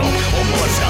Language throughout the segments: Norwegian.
Omoja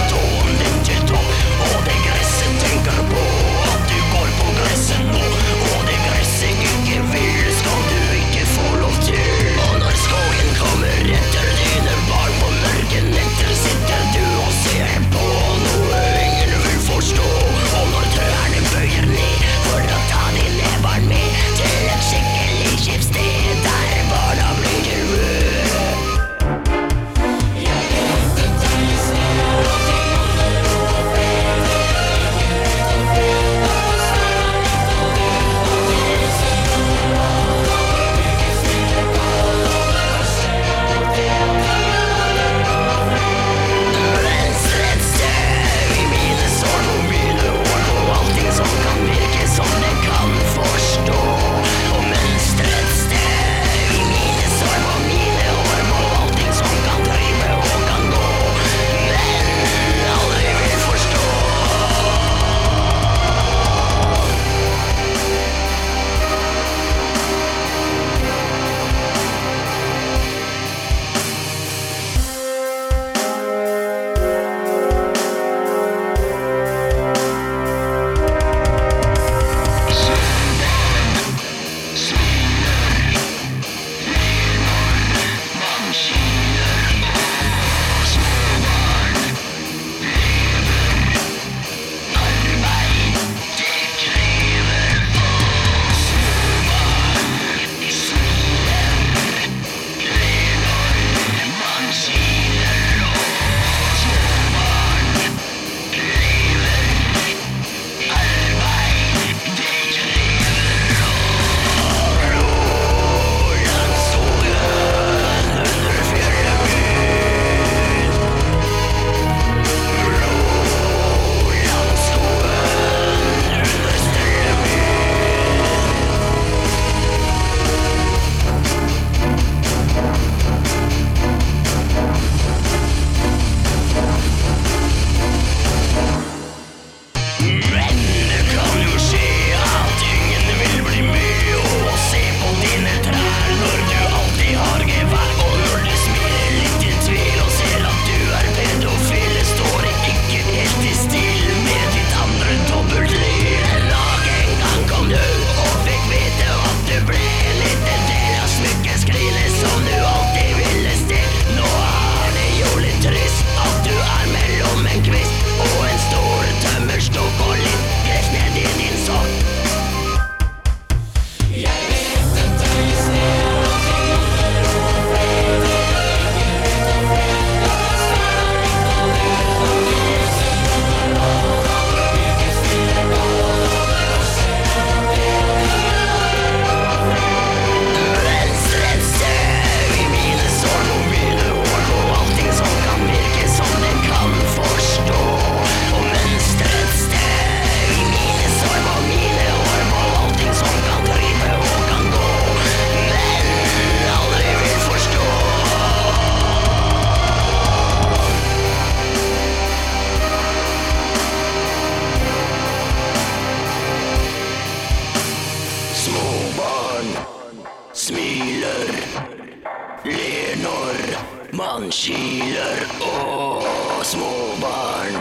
man kiler og småbarn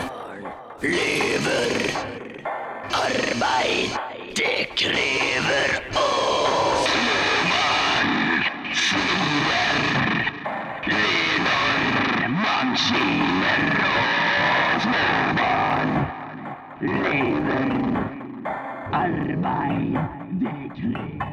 lever arbeid. Det krever oss. Man skiller og småbarn lever. Arbeid, det krever